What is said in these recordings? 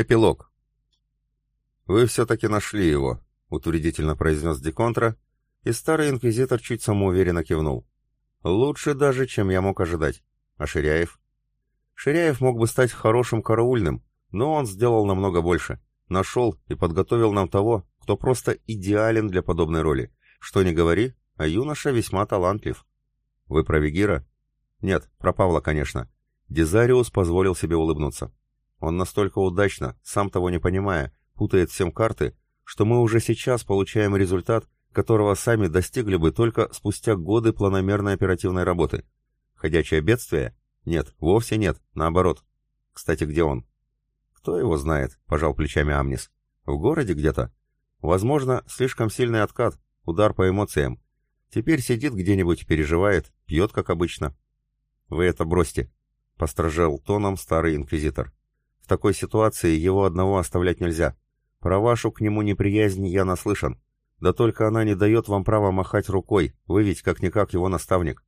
Эпилог. «Вы все-таки нашли его», — утвердительно произнес Деконтра, и старый инквизитор чуть самоуверенно кивнул. «Лучше даже, чем я мог ожидать. А Ширяев?» Ширяев мог бы стать хорошим караульным, но он сделал намного больше. Нашел и подготовил нам того, кто просто идеален для подобной роли. Что не говори, а юноша весьма талантлив. Вы про Вегира? Нет, про Павла, конечно. Дезариус позволил себе улыбнуться. Он настолько удачно, сам того не понимая, путает всем карты, что мы уже сейчас получаем результат, которого сами достигли бы только спустя годы планомерной оперативной работы. Ходячее бедствие? Нет, вовсе нет, наоборот. Кстати, где он? Кто его знает, пожал плечами Амнис. В городе где-то? Возможно, слишком сильный откат, удар по эмоциям. Теперь сидит где-нибудь, переживает, пьет, как обычно. Вы это бросьте, постражал тоном старый инквизитор. В такой ситуации его одного оставлять нельзя. Про вашу к нему неприязнь я наслышан. Да только она не дает вам права махать рукой, вы ведь как-никак его наставник.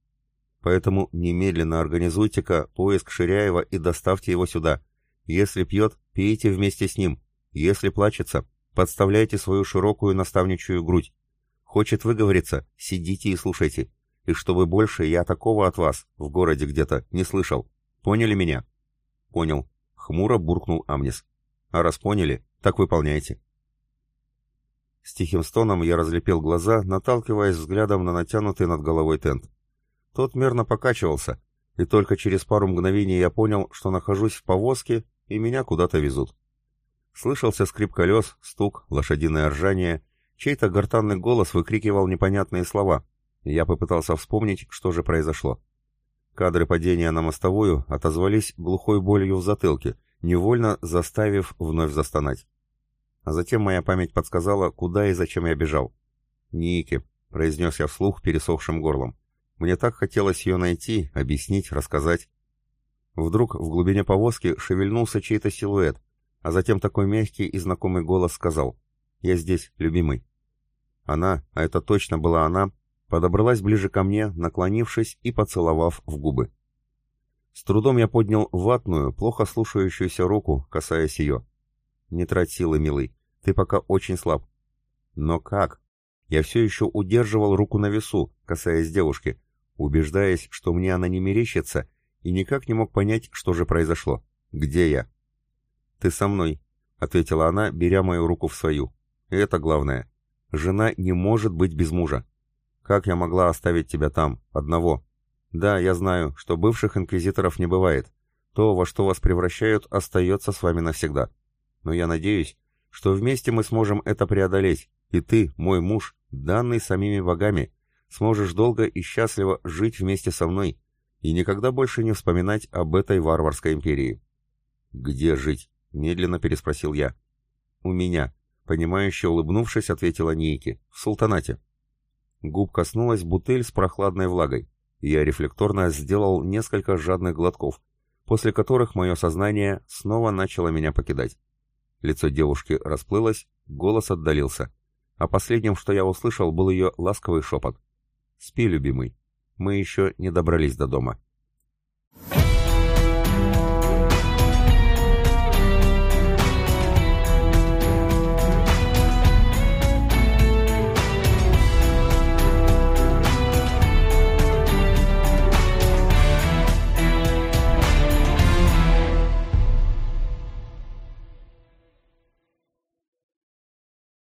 Поэтому немедленно организуйте-ка поиск Ширяева и доставьте его сюда. Если пьет, пейте вместе с ним. Если плачется, подставляйте свою широкую наставничью грудь. Хочет выговориться, сидите и слушайте. И чтобы больше я такого от вас, в городе где-то, не слышал. Поняли меня? Понял. Хмуро буркнул Амнис. А раз поняли, так выполняйте. С тихим стоном я разлепил глаза, наталкиваясь взглядом на натянутый над головой тент. Тот мерно покачивался, и только через пару мгновений я понял, что нахожусь в повозке, и меня куда-то везут. Слышался скрип колес, стук, лошадиное ржание, чей-то гортанный голос выкрикивал непонятные слова. Я попытался вспомнить, что же произошло. Кадры падения на мостовую отозвались глухой болью в затылке, невольно заставив вновь застонать. А затем моя память подсказала, куда и зачем я бежал. «Ники», — произнес я вслух пересохшим горлом. Мне так хотелось ее найти, объяснить, рассказать. Вдруг в глубине повозки шевельнулся чей-то силуэт, а затем такой мягкий и знакомый голос сказал «Я здесь, любимый». Она, а это точно была она, подобралась ближе ко мне, наклонившись и поцеловав в губы. С трудом я поднял ватную, плохо слушающуюся руку, касаясь ее. «Не трать силы, милый, ты пока очень слаб». «Но как?» Я все еще удерживал руку на весу, касаясь девушки, убеждаясь, что мне она не мерещится, и никак не мог понять, что же произошло. Где я? «Ты со мной», — ответила она, беря мою руку в свою. Это главное. Жена не может быть без мужа. Как я могла оставить тебя там, одного? Да, я знаю, что бывших инквизиторов не бывает. То, во что вас превращают, остается с вами навсегда. Но я надеюсь, что вместе мы сможем это преодолеть, и ты, мой муж, данный самими богами, сможешь долго и счастливо жить вместе со мной и никогда больше не вспоминать об этой варварской империи. «Где жить?» — медленно переспросил я. «У меня», — понимающе улыбнувшись, ответила Нейки. «В султанате». Губ коснулась бутыль с прохладной влагой. Я рефлекторно сделал несколько жадных глотков, после которых мое сознание снова начало меня покидать. Лицо девушки расплылось, голос отдалился. А последним, что я услышал, был ее ласковый шепот. «Спи, любимый. Мы еще не добрались до дома».